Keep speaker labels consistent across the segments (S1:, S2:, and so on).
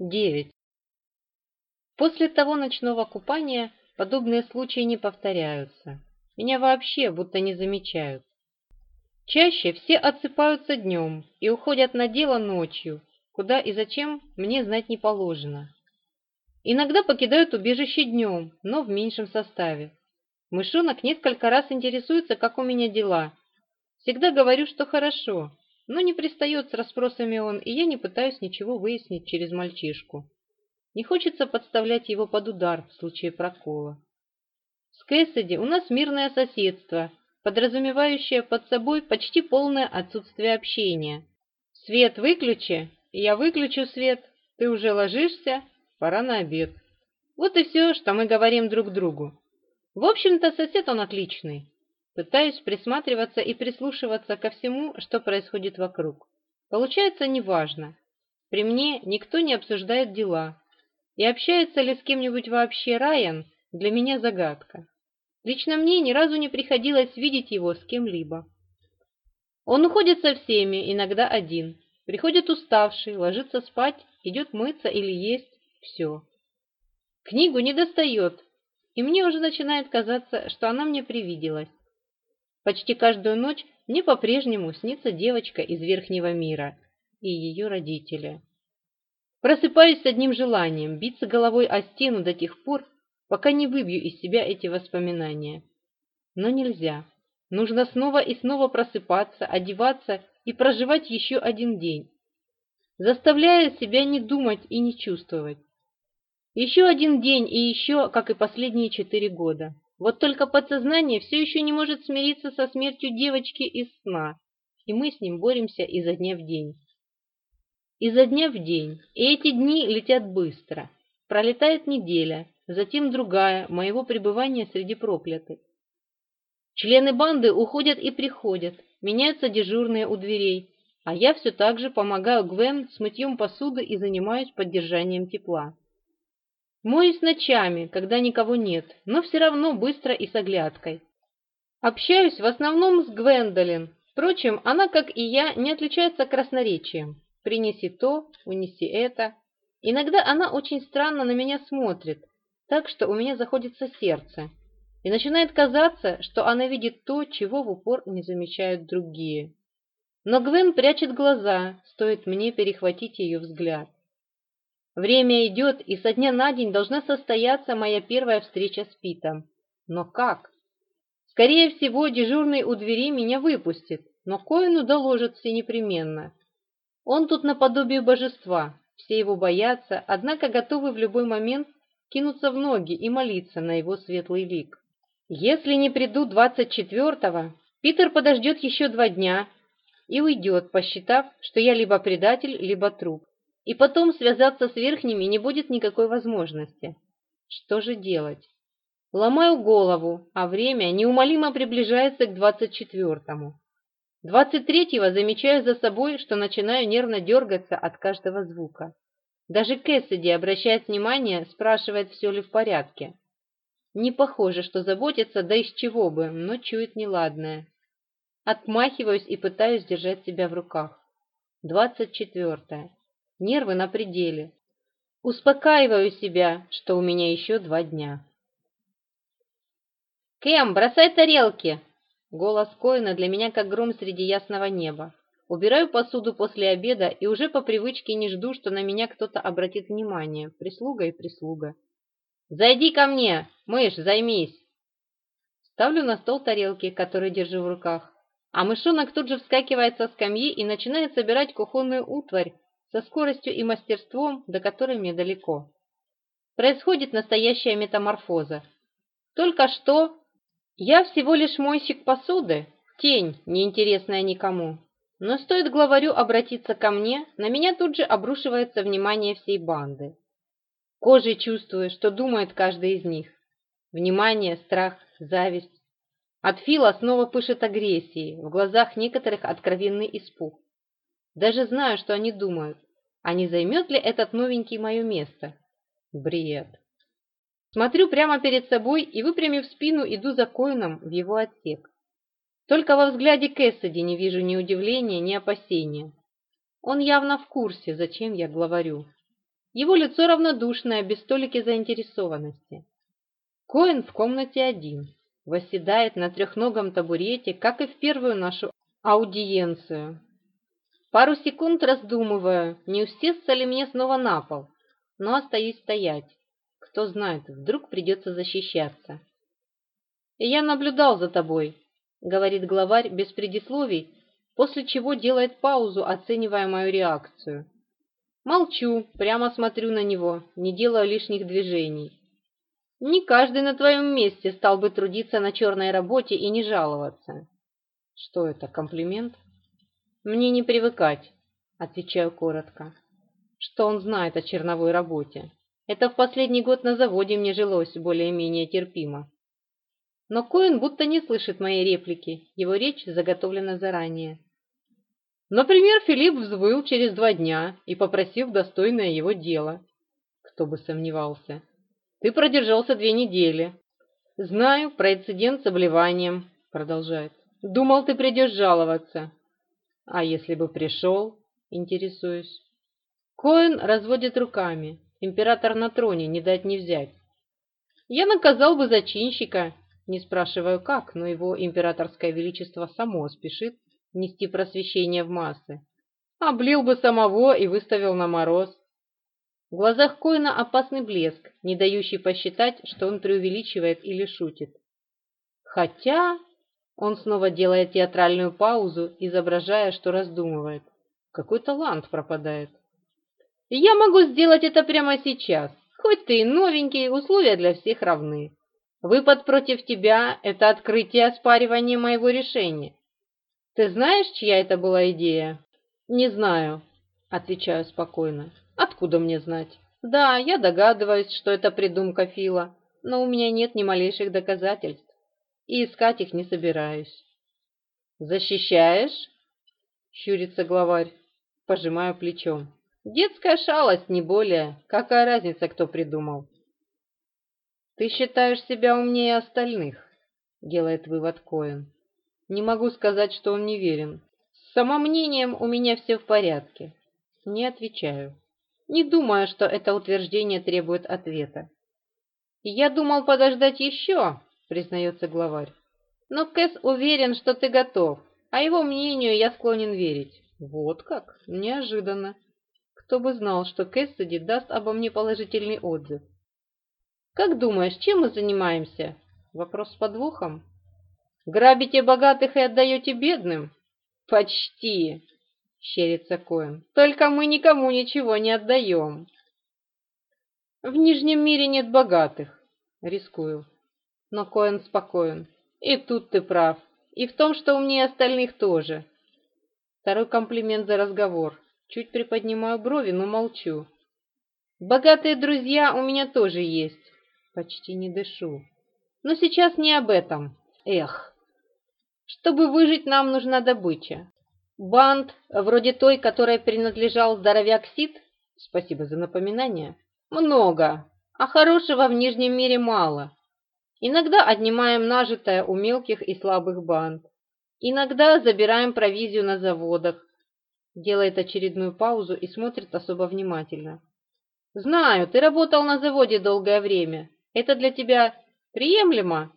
S1: 9. После того ночного купания подобные случаи не повторяются. Меня вообще будто не замечают. Чаще все отсыпаются днем и уходят на дело ночью, куда и зачем мне знать не положено. Иногда покидают убежище днем, но в меньшем составе. Мышонок несколько раз интересуется, как у меня дела. Всегда говорю, что хорошо, но не пристает с расспросами он, и я не пытаюсь ничего выяснить через мальчишку. Не хочется подставлять его под удар в случае прокола. С Кэссиди у нас мирное соседство, подразумевающее под собой почти полное отсутствие общения. Свет выключи, я выключу свет, ты уже ложишься, пора на обед. Вот и все, что мы говорим друг другу. В общем-то, сосед он отличный. Пытаюсь присматриваться и прислушиваться ко всему, что происходит вокруг. Получается неважно. При мне никто не обсуждает дела. И общается ли с кем-нибудь вообще Райан, для меня загадка. Лично мне ни разу не приходилось видеть его с кем-либо. Он уходит со всеми, иногда один. Приходит уставший, ложится спать, идет мыться или есть. Все. Книгу не достает, и мне уже начинает казаться, что она мне привиделась. Почти каждую ночь мне по-прежнему снится девочка из верхнего мира и ее родители. Просыпаюсь с одним желанием – биться головой о стену до тех пор, пока не выбью из себя эти воспоминания. Но нельзя. Нужно снова и снова просыпаться, одеваться и проживать еще один день, заставляя себя не думать и не чувствовать. Еще один день и еще, как и последние четыре года. Вот только подсознание все еще не может смириться со смертью девочки из сна, и мы с ним боремся изо дня в день. Изо дня в день, и эти дни летят быстро. Пролетает неделя, затем другая, моего пребывания среди проклятых. Члены банды уходят и приходят, меняются дежурные у дверей, а я все так же помогаю Гвен с мытьем посуды и занимаюсь поддержанием тепла. Моюсь ночами, когда никого нет, но все равно быстро и с оглядкой. Общаюсь в основном с Гвендолин. Впрочем, она, как и я, не отличается красноречием. Принеси то, унеси это. Иногда она очень странно на меня смотрит, так что у меня заходится сердце. И начинает казаться, что она видит то, чего в упор не замечают другие. Но Гвен прячет глаза, стоит мне перехватить ее взгляд. Время идет, и со дня на день должна состояться моя первая встреча с Питом. Но как? Скорее всего, дежурный у двери меня выпустит, но Коину доложат все непременно. Он тут наподобие божества, все его боятся, однако готовы в любой момент кинуться в ноги и молиться на его светлый лик. Если не приду 24-го, Питер подождет еще два дня и уйдет, посчитав, что я либо предатель, либо труп. И потом связаться с верхними не будет никакой возможности. Что же делать? Ломаю голову, а время неумолимо приближается к двадцать четвертому. Двадцать третьего замечаю за собой, что начинаю нервно дергаться от каждого звука. Даже Кэссиди обращает внимание, спрашивает, все ли в порядке. Не похоже, что заботится, да из чего бы, но чует неладное. Отмахиваюсь и пытаюсь держать себя в руках. Двадцать четвертое нервы на пределе. Успокаиваю себя, что у меня еще два дня. «Кэм, бросай тарелки!» Голос Коина для меня как гром среди ясного неба. Убираю посуду после обеда и уже по привычке не жду, что на меня кто-то обратит внимание. Прислуга и прислуга. «Зайди ко мне! Мышь, займись!» Ставлю на стол тарелки, которые держу в руках. А мышонок тут же вскакивает со скамьи и начинает собирать кухонную утварь, со скоростью и мастерством, до которой мне далеко. Происходит настоящая метаморфоза. Только что я всего лишь мойщик посуды, тень, неинтересная никому. Но стоит главарю обратиться ко мне, на меня тут же обрушивается внимание всей банды. Кожей чувствую, что думает каждый из них. Внимание, страх, зависть. От Фила снова пышет агрессией, в глазах некоторых откровенный испуг. Даже знаю, что они думают. А не займет ли этот новенький мое место? Бред. Смотрю прямо перед собой и, выпрямив спину, иду за Коином в его отсек. Только во взгляде Кэссиди не вижу ни удивления, ни опасения. Он явно в курсе, зачем я главарю. Его лицо равнодушное, без столики заинтересованности. Коин в комнате один. Восседает на трехногом табурете, как и в первую нашу аудиенцию. Пару секунд раздумываю, не усестся ли мне снова на пол, но остаюсь стоять. Кто знает, вдруг придется защищаться. И «Я наблюдал за тобой», — говорит главарь без предисловий, после чего делает паузу, оценивая мою реакцию. Молчу, прямо смотрю на него, не делая лишних движений. Не каждый на твоем месте стал бы трудиться на черной работе и не жаловаться. Что это, комплимент? Мне не привыкать, отвечаю коротко. Что он знает о черновой работе? Это в последний год на заводе мне жилось более-менее терпимо. Но коин будто не слышит моей реплики, его речь заготовлена заранее. Например, Филипп взвыл через два дня и попросил достойное его дело. Кто бы сомневался. Ты продержался две недели. Знаю про инцидент с обливанием, продолжает. Думал, ты придешь жаловаться. А если бы пришел, интересуюсь. Коэн разводит руками. Император на троне, не дать не взять. Я наказал бы зачинщика, не спрашиваю как, но его императорское величество само спешит нести просвещение в массы. Облил бы самого и выставил на мороз. В глазах Коина опасный блеск, не дающий посчитать, что он преувеличивает или шутит. Хотя он снова делает театральную паузу, изображая, что раздумывает. Какой талант пропадает. Я могу сделать это прямо сейчас. Хоть ты и новенький, условия для всех равны. Выпад против тебя – это открытие оспаривания моего решения. Ты знаешь, чья это была идея? Не знаю, отвечаю спокойно. Откуда мне знать? Да, я догадываюсь, что это придумка Фила, но у меня нет ни малейших доказательств и искать их не собираюсь. «Защищаешь?» — щурится главарь. Пожимаю плечом. «Детская шалость, не более. Какая разница, кто придумал?» «Ты считаешь себя умнее остальных», — делает вывод Коэн. «Не могу сказать, что он не верен. С самомнением у меня все в порядке». Не отвечаю. Не думаю, что это утверждение требует ответа. «Я думал подождать еще», признается главарь. Но Кэс уверен, что ты готов, а его мнению я склонен верить. Вот как? Неожиданно. Кто бы знал, что Кэссиди даст обо мне положительный отзыв. Как думаешь, чем мы занимаемся? Вопрос с подвохом. Грабите богатых и отдаете бедным? Почти, щерится Коэн. Только мы никому ничего не отдаем. В Нижнем мире нет богатых, рискую. Но Коэн спокоен. И тут ты прав. И в том, что умнее остальных тоже. Второй комплимент за разговор. Чуть приподнимаю брови, но молчу. Богатые друзья у меня тоже есть. Почти не дышу. Но сейчас не об этом. Эх. Чтобы выжить, нам нужна добыча. Банд, вроде той, которой принадлежал здоровяк Сид, спасибо за напоминание, много, а хорошего в Нижнем мире мало. Иногда отнимаем нажитое у мелких и слабых банд. Иногда забираем провизию на заводах. Делает очередную паузу и смотрит особо внимательно. Знаю, ты работал на заводе долгое время. Это для тебя приемлемо?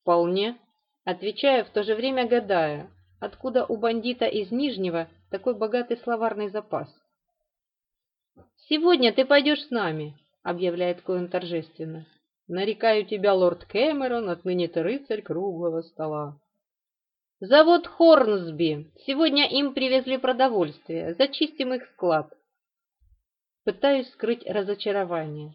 S1: Вполне. отвечая в то же время гадая, откуда у бандита из Нижнего такой богатый словарный запас. «Сегодня ты пойдешь с нами», — объявляет Коэн торжественно. Нарекаю тебя, лорд Кэмерон, отныне ты рыцарь круглого стола. Завод Хорнсби. Сегодня им привезли продовольствие. Зачистим их склад. Пытаюсь скрыть разочарование.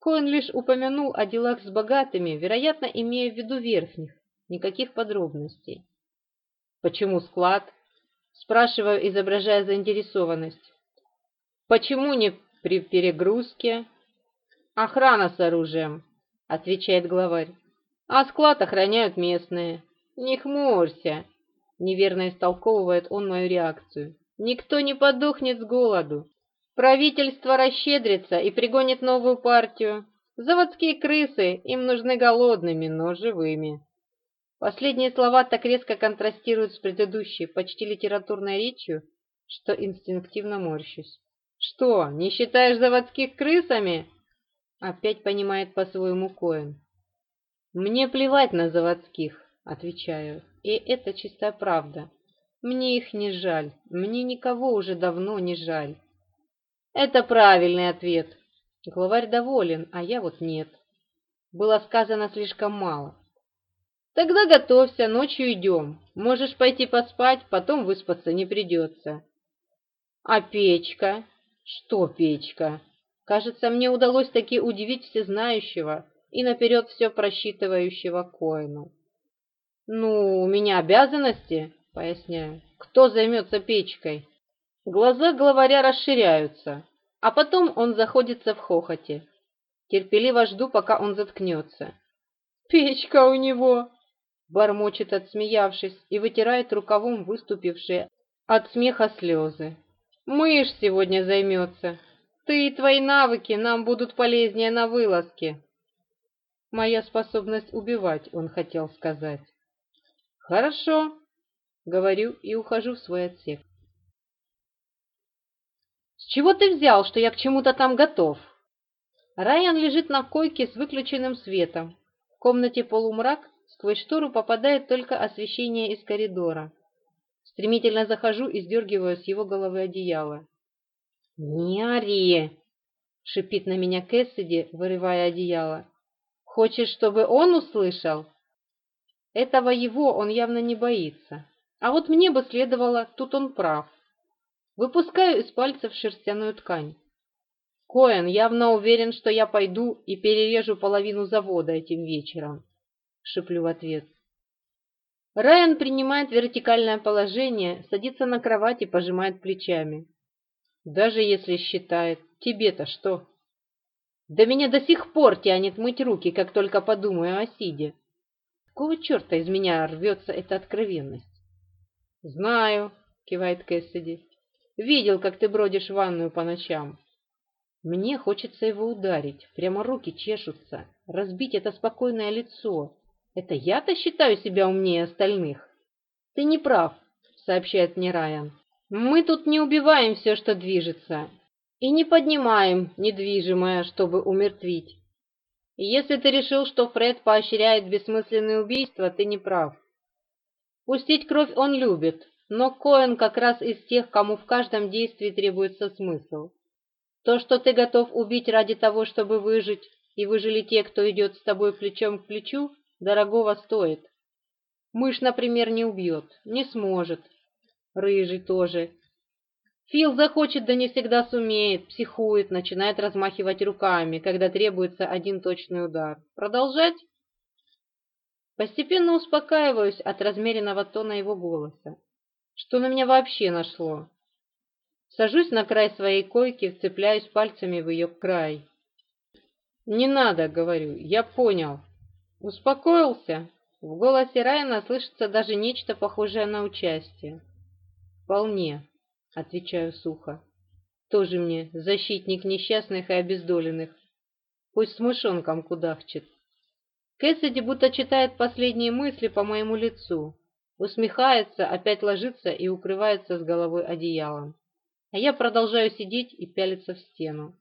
S1: Коэн лишь упомянул о делах с богатыми, вероятно, имея в виду верхних. Никаких подробностей. Почему склад? Спрашиваю, изображая заинтересованность. Почему не при перегрузке? Охрана с оружием. — отвечает главарь. «А склад охраняют местные. Не хмурься!» Неверно истолковывает он мою реакцию. «Никто не подохнет с голоду. Правительство расщедрится и пригонит новую партию. Заводские крысы им нужны голодными, но живыми». Последние слова так резко контрастируют с предыдущей, почти литературной речью, что инстинктивно морщусь. «Что, не считаешь заводских крысами?» Опять понимает по-своему Коэн. «Мне плевать на заводских», — отвечаю, — «и это чистая правда. Мне их не жаль, мне никого уже давно не жаль». «Это правильный ответ», Главарь доволен, а я вот нет. Было сказано слишком мало. Тогда готовься, ночью идем. Можешь пойти поспать, потом выспаться не придется. А печка? Что печка? Кажется, мне удалось таки удивить всезнающего и наперед все просчитывающего Коину. «Ну, у меня обязанности», — поясняю. «Кто займется печкой?» Глаза главаря расширяются, а потом он заходится в хохоте. Терпеливо жду, пока он заткнется. «Печка у него!» — бормочет, отсмеявшись, и вытирает рукавом выступившие от смеха слезы. «Мышь сегодня займется!» Ты и твои навыки нам будут полезнее на вылазке. Моя способность убивать, он хотел сказать. Хорошо, говорю и ухожу в свой отсек. С чего ты взял, что я к чему-то там готов? Райан лежит на койке с выключенным светом. В комнате полумрак, сквозь штору попадает только освещение из коридора. Стремительно захожу и сдергиваю с его головы одеяло. «Не ори!» — шипит на меня Кэссиди, вырывая одеяло. «Хочешь, чтобы он услышал?» Этого его он явно не боится. А вот мне бы следовало, тут он прав. Выпускаю из пальцев шерстяную ткань. Коэн явно уверен, что я пойду и перережу половину завода этим вечером. Шиплю в ответ. Райан принимает вертикальное положение, садится на кровать и пожимает плечами. Даже если считает, тебе-то что? Да меня до сих пор тянет мыть руки, как только подумаю о Сиде. Какого черта из меня рвется эта откровенность? Знаю, кивает Кэссиди. Видел, как ты бродишь в ванную по ночам. Мне хочется его ударить, прямо руки чешутся, разбить это спокойное лицо. Это я-то считаю себя умнее остальных. Ты не прав, сообщает мне Райан. Мы тут не убиваем все, что движется, и не поднимаем недвижимое, чтобы умертвить. Если ты решил, что Фред поощряет бессмысленные убийства, ты не прав. Пустить кровь он любит, но Коэн как раз из тех, кому в каждом действии требуется смысл. То, что ты готов убить ради того, чтобы выжить, и выжили те, кто идет с тобой плечом к плечу, дорогого стоит. Мышь, например, не убьет, не сможет, рыжий тоже. Фил захочет, да не всегда сумеет, психует, начинает размахивать руками, когда требуется один точный удар. Продолжать? Постепенно успокаиваюсь от размеренного тона его голоса. Что на меня вообще нашло? Сажусь на край своей койки, вцепляюсь пальцами в ее край. «Не надо», — говорю, — «я понял». «Успокоился?» В голосе Райана слышится даже нечто похожее на участие. «Вполне», — отвечаю сухо. «Тоже мне защитник несчастных и обездоленных. Пусть с мышонком кудахчет». Кэссиди будто читает последние мысли по моему лицу. Усмехается, опять ложится и укрывается с головой одеялом. А я продолжаю сидеть и пялиться в стену.